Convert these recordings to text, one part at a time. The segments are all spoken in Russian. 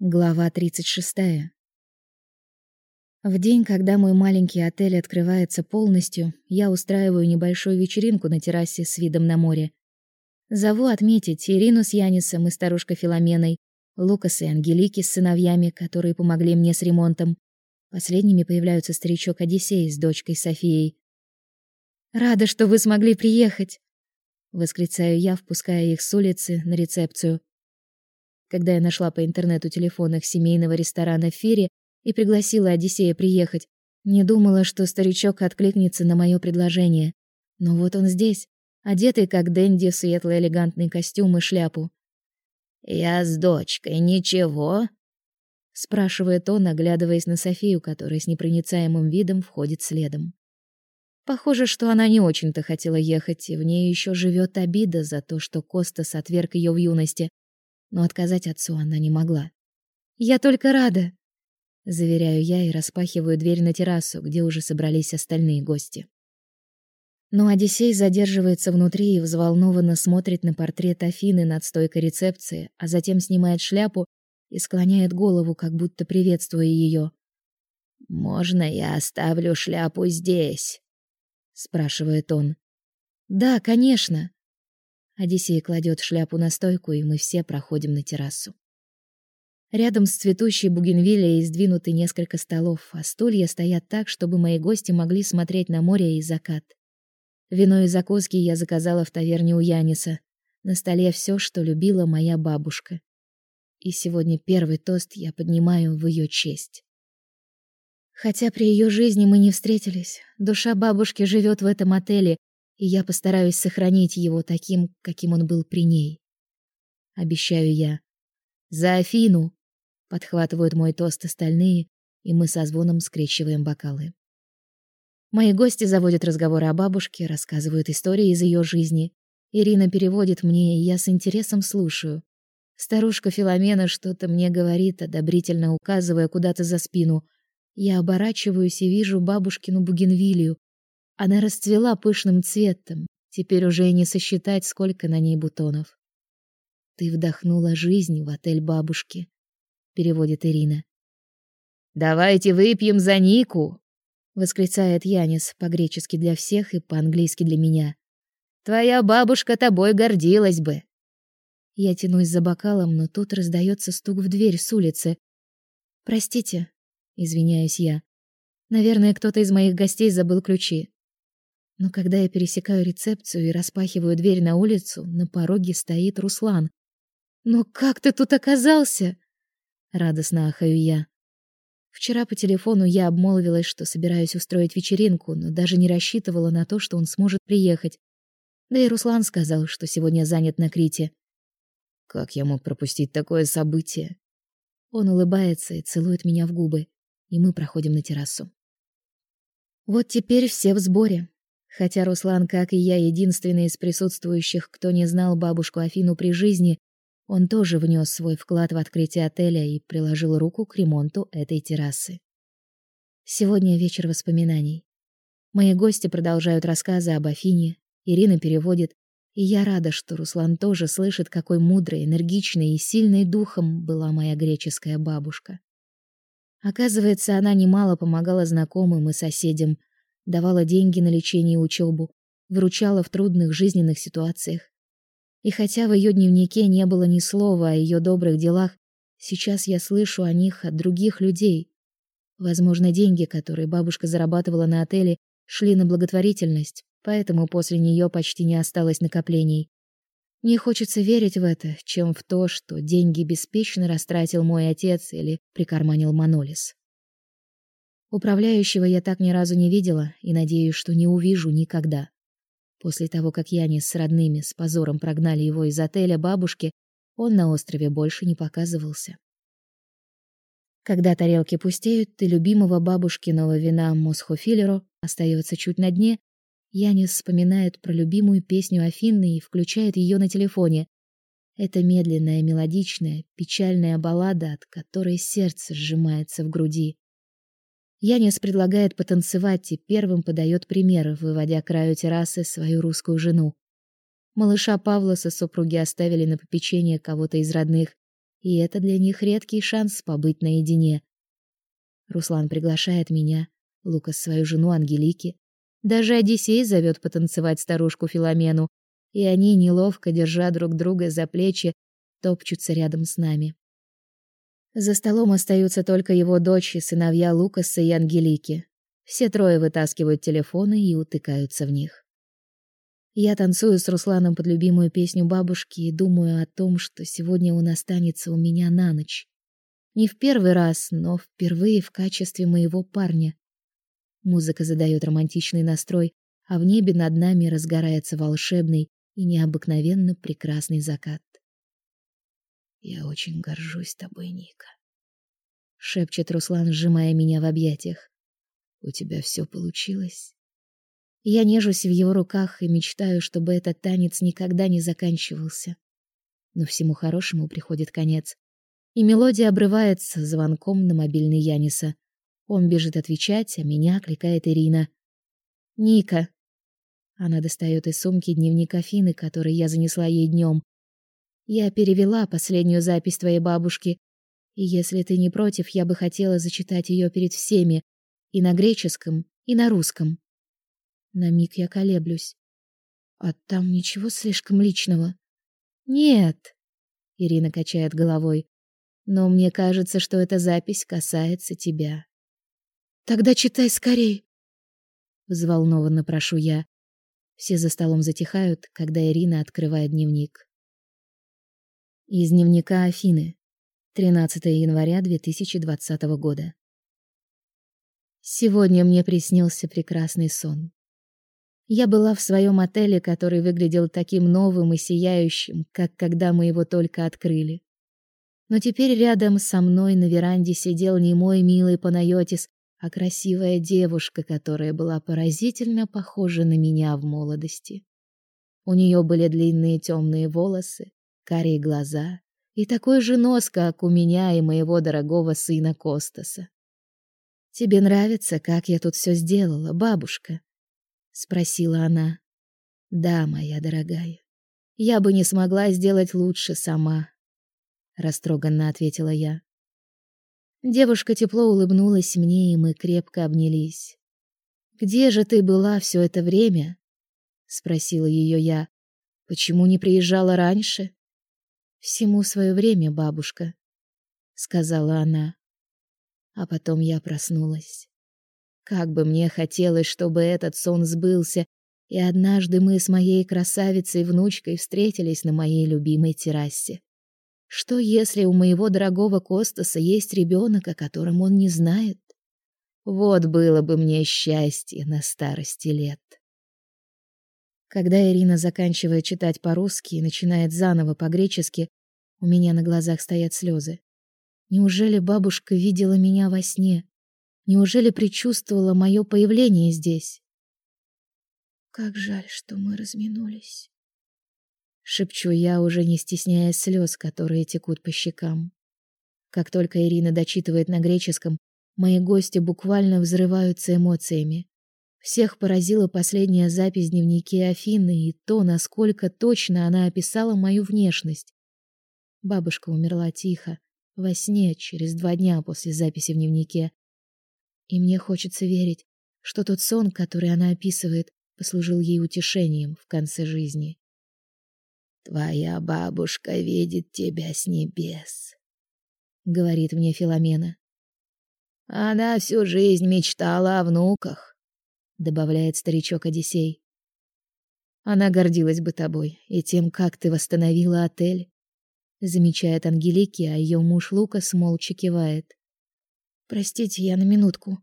Глава 36. В день, когда мой маленький отель открывается полностью, я устраиваю небольшую вечеринку на террасе с видом на море. Зову отметить Ирину с Янисом и старушкой Филоменой, Лукаса и Ангелики с сыновьями, которые помогли мне с ремонтом. Последними появляются старичок Одиссей с дочкой Софией. «Рада, что вы смогли приехать!» — восклицаю я, впуская их с улицы на рецепцию когда я нашла по интернету телефон их семейного ресторана в Фире и пригласила Одиссея приехать. Не думала, что старичок откликнется на мое предложение. Но вот он здесь, одетый как денди в светлый элегантный костюм и шляпу. «Я с дочкой, ничего?» спрашивает он, оглядываясь на Софию, которая с непроницаемым видом входит следом. Похоже, что она не очень-то хотела ехать, и в ней еще живет обида за то, что Костас отверг ее в юности, но отказать отцу она не могла. «Я только рада!» Заверяю я и распахиваю дверь на террасу, где уже собрались остальные гости. Но Одиссей задерживается внутри и взволнованно смотрит на портрет Афины над стойкой рецепции, а затем снимает шляпу и склоняет голову, как будто приветствуя ее. «Можно я оставлю шляпу здесь?» — спрашивает он. «Да, конечно», Одиссей кладет шляпу на стойку, и мы все проходим на террасу. Рядом с цветущей бугенвиллией сдвинуты несколько столов, а стулья стоят так, чтобы мои гости могли смотреть на море и закат. Вино и закуски я заказала в таверне у Яниса. На столе все, что любила моя бабушка. И сегодня первый тост я поднимаю в ее честь. Хотя при ее жизни мы не встретились, душа бабушки живет в этом отеле, и я постараюсь сохранить его таким, каким он был при ней. Обещаю я. За Афину! Подхватывают мой тост остальные, и мы со звоном скрещиваем бокалы. Мои гости заводят разговоры о бабушке, рассказывают истории из ее жизни. Ирина переводит мне, и я с интересом слушаю. Старушка Филомена что-то мне говорит, одобрительно указывая куда-то за спину. Я оборачиваюсь и вижу бабушкину бугенвилию, она расцвела пышным цветом, теперь уже и не сосчитать, сколько на ней бутонов. Ты вдохнула жизнь в отель бабушки, переводит Ирина. Давайте выпьем за Нику, восклицает Янис по-гречески для всех и по-английски для меня. Твоя бабушка тобой гордилась бы. Я тянусь за бокалом, но тут раздается стук в дверь с улицы. Простите, извиняюсь я. Наверное, кто-то из моих гостей забыл ключи. Но когда я пересекаю рецепцию и распахиваю дверь на улицу, на пороге стоит Руслан. «Но как ты тут оказался?» Радостно ахаю я. Вчера по телефону я обмолвилась, что собираюсь устроить вечеринку, но даже не рассчитывала на то, что он сможет приехать. Да и Руслан сказал, что сегодня занят на Крите. Как я мог пропустить такое событие? Он улыбается и целует меня в губы, и мы проходим на террасу. Вот теперь все в сборе. Хотя Руслан, как и я, единственный из присутствующих, кто не знал бабушку Афину при жизни, он тоже внес свой вклад в открытие отеля и приложил руку к ремонту этой террасы. Сегодня вечер воспоминаний. Мои гости продолжают рассказы об Афине, Ирина переводит, и я рада, что Руслан тоже слышит, какой мудрой, энергичной и сильной духом была моя греческая бабушка. Оказывается, она немало помогала знакомым и соседям, давала деньги на лечение и учебу, выручала в трудных жизненных ситуациях. И хотя в ее дневнике не было ни слова о ее добрых делах, сейчас я слышу о них от других людей. Возможно, деньги, которые бабушка зарабатывала на отеле, шли на благотворительность, поэтому после нее почти не осталось накоплений. Мне хочется верить в это, чем в то, что деньги беспечно растратил мой отец или прикарманил Манолис. Управляющего я так ни разу не видела и надеюсь, что не увижу никогда. После того, как Янис с родными с позором прогнали его из отеля бабушки, он на острове больше не показывался. Когда тарелки пустеют, и любимого бабушкиного вина Мосхофилеро остается чуть на дне, Янис вспоминает про любимую песню Афины и включает ее на телефоне. Это медленная, мелодичная, печальная баллада, от которой сердце сжимается в груди. Янис предлагает потанцевать и первым подает пример, выводя краю террасы свою русскую жену. Малыша Павла со супруги оставили на попечение кого-то из родных, и это для них редкий шанс побыть наедине. Руслан приглашает меня, Лукас свою жену Ангелики. Даже Одиссей зовет потанцевать старушку Филомену, и они, неловко держа друг друга за плечи, топчутся рядом с нами. За столом остаются только его дочь и сыновья Лукаса и Ангелики. Все трое вытаскивают телефоны и утыкаются в них. Я танцую с Русланом под любимую песню бабушки и думаю о том, что сегодня он останется у меня на ночь. Не в первый раз, но впервые в качестве моего парня. Музыка задает романтичный настрой, а в небе над нами разгорается волшебный и необыкновенно прекрасный закат. Я очень горжусь тобой, Ника, шепчет Руслан, сжимая меня в объятиях. У тебя все получилось. Я нежусь в его руках и мечтаю, чтобы этот танец никогда не заканчивался. Но всему хорошему приходит конец. И мелодия обрывается звонком на мобильный Яниса. Он бежит отвечать, а меня кликает Ирина. «Ника!» Она достает из сумки дневник Афины, который я занесла ей днем. «Я перевела последнюю запись твоей бабушки, и если ты не против, я бы хотела зачитать ее перед всеми, и на греческом, и на русском». На миг я колеблюсь. «А там ничего слишком личного?» «Нет», — Ирина качает головой, «но мне кажется, что эта запись касается тебя». Тогда читай скорей. Взволнованно прошу я. Все за столом затихают, когда Ирина открывает дневник. Из дневника Афины. 13 января 2020 года. Сегодня мне приснился прекрасный сон. Я была в своем отеле, который выглядел таким новым и сияющим, как когда мы его только открыли. Но теперь рядом со мной на веранде сидел не мой милый Панайотис, а красивая девушка, которая была поразительно похожа на меня в молодости. У нее были длинные темные волосы, карие глаза и такой же нос, как у меня и моего дорогого сына Костаса. Тебе нравится, как я тут все сделала, бабушка? спросила она. Да, моя дорогая. Я бы не смогла сделать лучше сама, растроганно ответила я. Девушка тепло улыбнулась мне, и мы крепко обнялись. Где же ты была все это время? спросила ее я. Почему не приезжала раньше? Всему свое время, бабушка, сказала она. А потом я проснулась. Как бы мне хотелось, чтобы этот сон сбылся, и однажды мы с моей красавицей внучкой встретились на моей любимой террасе. Что если у моего дорогого Костаса есть ребенок, о котором он не знает? Вот было бы мне счастье на старости лет. Когда Ирина заканчивает читать по-русски и начинает заново по-гречески, у меня на глазах стоят слезы. Неужели бабушка видела меня во сне? Неужели предчувствовала мое появление здесь? Как жаль, что мы разминулись шепчу я, уже не стесняясь слез, которые текут по щекам. Как только Ирина дочитывает на греческом, мои гости буквально взрываются эмоциями. Всех поразила последняя запись в дневнике Афины и то, насколько точно она описала мою внешность. Бабушка умерла тихо, во сне, через два дня после записи в дневнике. И мне хочется верить, что тот сон, который она описывает, послужил ей утешением в конце жизни. Твоя бабушка видит тебя с небес, говорит мне Филомена. Она всю жизнь мечтала о внуках, добавляет старичок Одиссей. Она гордилась бы тобой и тем, как ты восстановила отель, замечает Ангелики, а ее муж Лукас молча кивает. Простите, я на минутку.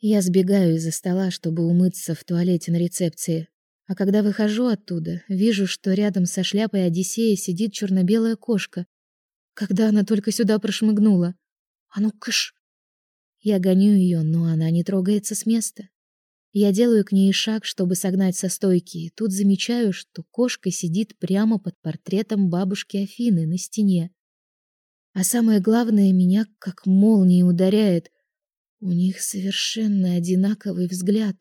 Я сбегаю из-за стола, чтобы умыться в туалете на рецепции. А когда выхожу оттуда, вижу, что рядом со шляпой Одиссея сидит черно-белая кошка. Когда она только сюда прошмыгнула. А ну кыш! Я гоню ее, но она не трогается с места. Я делаю к ней шаг, чтобы согнать со стойки, и тут замечаю, что кошка сидит прямо под портретом бабушки Афины на стене. А самое главное, меня как молнией ударяет. У них совершенно одинаковый взгляд.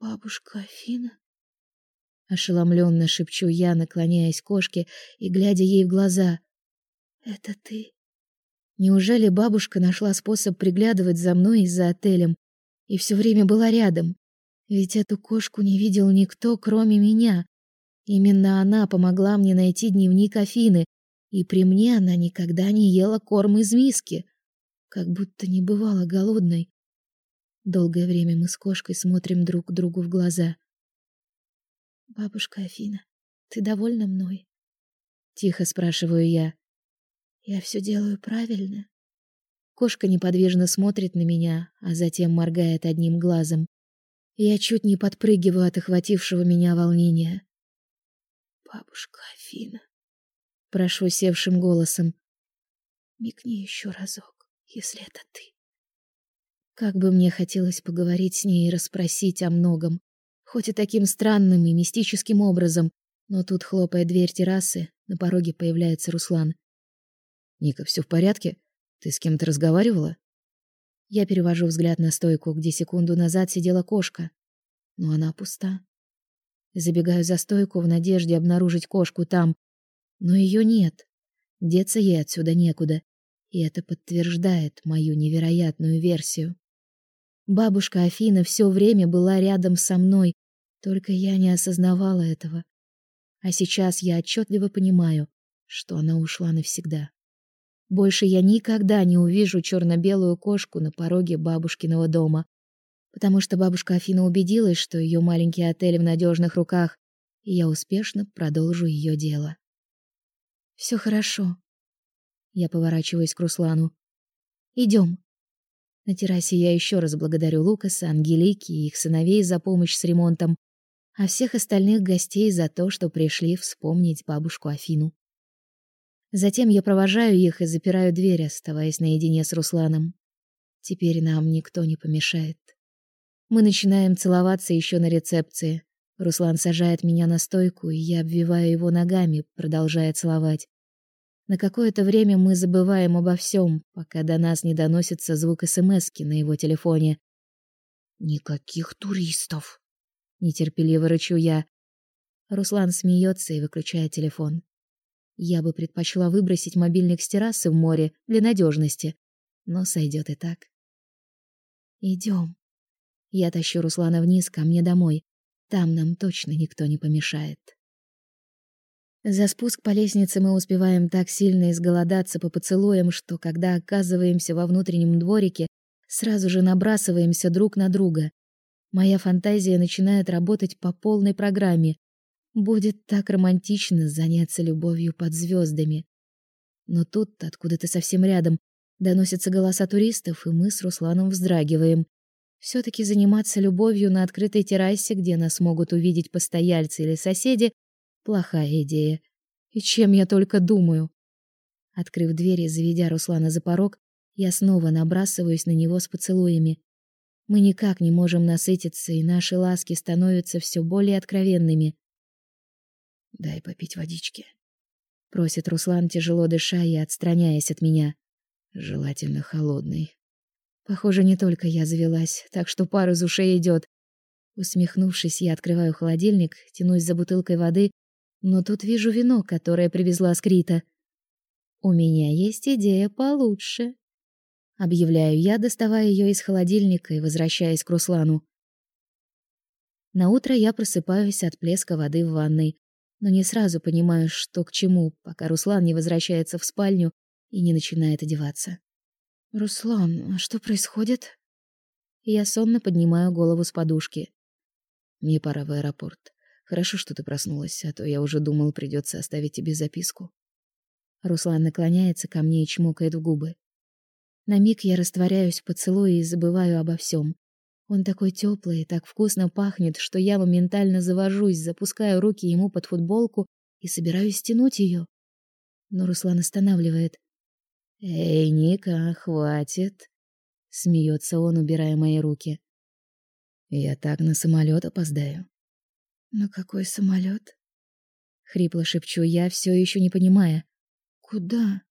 Бабушка Афина? Ошеломленно шепчу я, наклоняясь к кошке и глядя ей в глаза. Это ты? Неужели бабушка нашла способ приглядывать за мной и за отелем и все время была рядом? Ведь эту кошку не видел никто, кроме меня. Именно она помогла мне найти дневник Афины, и при мне она никогда не ела корм из миски, как будто не бывала голодной. Долгое время мы с кошкой смотрим друг другу в глаза. Бабушка Афина, ты довольна мной? Тихо спрашиваю я. Я все делаю правильно? Кошка неподвижно смотрит на меня, а затем моргает одним глазом. Я чуть не подпрыгиваю от охватившего меня волнения. Бабушка Афина, прошу севшим голосом. Мигни еще разок, если это ты. Как бы мне хотелось поговорить с ней и расспросить о многом, хоть и таким странным и мистическим образом, но тут, хлопая дверь террасы, на пороге появляется Руслан. Ника, все в порядке? Ты с кем-то разговаривала? Я перевожу взгляд на стойку, где секунду назад сидела кошка, но она пуста. Забегаю за стойку в надежде обнаружить кошку там, но ее нет. Деться ей отсюда некуда, и это подтверждает мою невероятную версию. Бабушка Афина все время была рядом со мной, только я не осознавала этого. А сейчас я отчетливо понимаю, что она ушла навсегда. Больше я никогда не увижу черно-белую кошку на пороге бабушкиного дома, потому что бабушка Афина убедилась, что ее маленький отель в надежных руках, и я успешно продолжу ее дело. Все хорошо. Я поворачиваюсь к Руслану. Идем. На террасе я еще раз благодарю Лукаса, Ангелики и их сыновей за помощь с ремонтом, а всех остальных гостей за то, что пришли вспомнить бабушку Афину. Затем я провожаю их и запираю дверь, оставаясь наедине с Русланом. Теперь нам никто не помешает. Мы начинаем целоваться еще на рецепции. Руслан сажает меня на стойку, и я обвиваю его ногами, продолжая целовать. На какое-то время мы забываем обо всем, пока до нас не доносится звук СМСки на его телефоне. Никаких туристов, нетерпеливо рычу я. Руслан смеется и выключает телефон. Я бы предпочла выбросить мобильник с террасы в море для надежности, но сойдет и так. Идем. Я тащу Руслана вниз ко мне домой. Там нам точно никто не помешает. За спуск по лестнице мы успеваем так сильно изголодаться по поцелуям, что когда оказываемся во внутреннем дворике, сразу же набрасываемся друг на друга. Моя фантазия начинает работать по полной программе. Будет так романтично заняться любовью под звездами. Но тут, откуда-то совсем рядом, доносятся голоса туристов, и мы с Русланом вздрагиваем. все таки заниматься любовью на открытой террасе, где нас могут увидеть постояльцы или соседи, плохая идея. И чем я только думаю. Открыв дверь и заведя Руслана за порог, я снова набрасываюсь на него с поцелуями. Мы никак не можем насытиться, и наши ласки становятся все более откровенными. Дай попить водички, просит Руслан, тяжело дыша и отстраняясь от меня. Желательно холодный. Похоже, не только я завелась, так что пар из ушей идет. Усмехнувшись, я открываю холодильник, тянусь за бутылкой воды, но тут вижу вино, которое привезла Скрита. У меня есть идея получше. Объявляю я, доставая ее из холодильника и возвращаясь к Руслану. На утро я просыпаюсь от плеска воды в ванной но не сразу понимаю, что к чему, пока Руслан не возвращается в спальню и не начинает одеваться. «Руслан, а что происходит?» Я сонно поднимаю голову с подушки. «Мне пора в аэропорт. Хорошо, что ты проснулась, а то я уже думал, придется оставить тебе записку». Руслан наклоняется ко мне и чмокает в губы. На миг я растворяюсь в поцелуе и забываю обо всем. Он такой теплый, так вкусно пахнет, что я моментально завожусь, запускаю руки ему под футболку и собираюсь стянуть ее. Но Руслан останавливает. «Эй, Ника, хватит!» Смеется он, убирая мои руки. «Я так на самолет опоздаю». «На какой самолет? Хрипло шепчу я, все еще не понимая. «Куда?»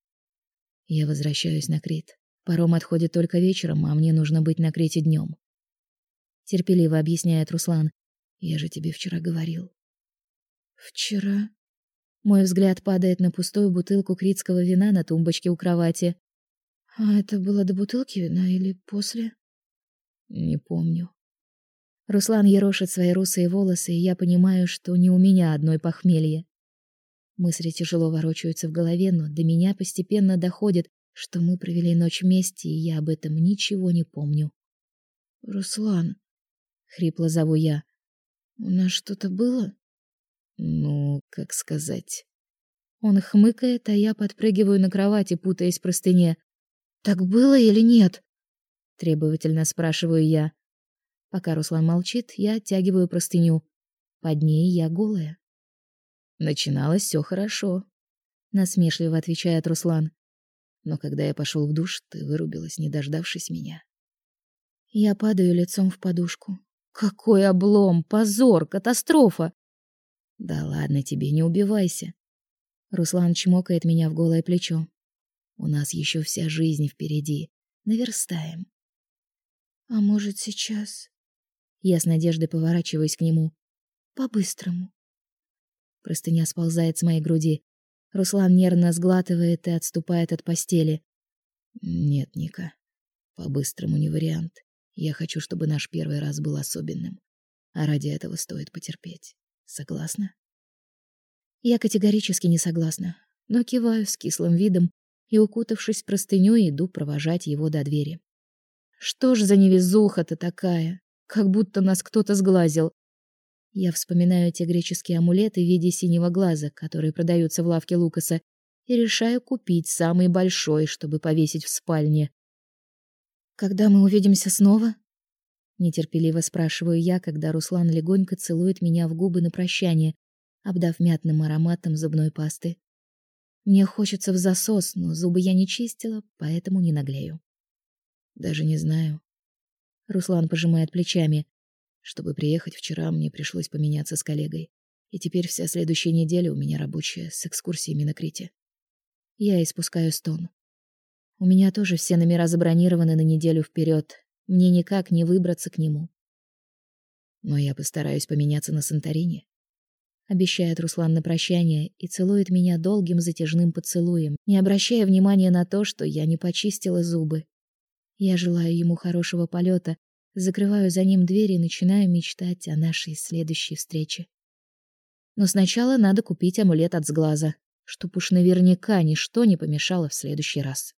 Я возвращаюсь на Крит. Паром отходит только вечером, а мне нужно быть на Крите днем терпеливо объясняет Руслан. Я же тебе вчера говорил. Вчера? Мой взгляд падает на пустую бутылку критского вина на тумбочке у кровати. А это было до бутылки вина или после? Не помню. Руслан ерошит свои русые волосы, и я понимаю, что не у меня одной похмелье. Мысли тяжело ворочаются в голове, но до меня постепенно доходит, что мы провели ночь вместе, и я об этом ничего не помню. «Руслан», — хрипло зову я, — «у нас что-то было?» «Ну, как сказать...» Он хмыкает, а я подпрыгиваю на кровати, путаясь в простыне. «Так было или нет?» — требовательно спрашиваю я. Пока Руслан молчит, я оттягиваю простыню. Под ней я голая. Начиналось все хорошо, насмешливо отвечает Руслан. Но когда я пошел в душ, ты вырубилась, не дождавшись меня. Я падаю лицом в подушку. Какой облом, позор, катастрофа. Да ладно тебе, не убивайся. Руслан чмокает меня в голое плечо. У нас еще вся жизнь впереди. Наверстаем. А может, сейчас? Я с надеждой поворачиваюсь к нему. По-быстрому. Простыня сползает с моей груди. Руслан нервно сглатывает и отступает от постели. Нет, Ника, по-быстрому не вариант. Я хочу, чтобы наш первый раз был особенным. А ради этого стоит потерпеть. Согласна? Я категорически не согласна, но киваю с кислым видом и, укутавшись в простыню, иду провожать его до двери. Что ж за невезуха-то такая? Как будто нас кто-то сглазил. Я вспоминаю те греческие амулеты в виде синего глаза, которые продаются в лавке Лукаса, и решаю купить самый большой, чтобы повесить в спальне. Когда мы увидимся снова? нетерпеливо спрашиваю я, когда Руслан легонько целует меня в губы на прощание, обдав мятным ароматом зубной пасты. Мне хочется в засос, но зубы я не чистила, поэтому не наглею. Даже не знаю. Руслан пожимает плечами. Чтобы приехать вчера, мне пришлось поменяться с коллегой. И теперь вся следующая неделя у меня рабочая с экскурсиями на Крите. Я испускаю стон. У меня тоже все номера забронированы на неделю вперед. Мне никак не выбраться к нему. Но я постараюсь поменяться на Санторини. Обещает Руслан на прощание и целует меня долгим затяжным поцелуем, не обращая внимания на то, что я не почистила зубы. Я желаю ему хорошего полета Закрываю за ним дверь и начинаю мечтать о нашей следующей встрече. Но сначала надо купить амулет от сглаза, чтоб уж наверняка ничто не помешало в следующий раз.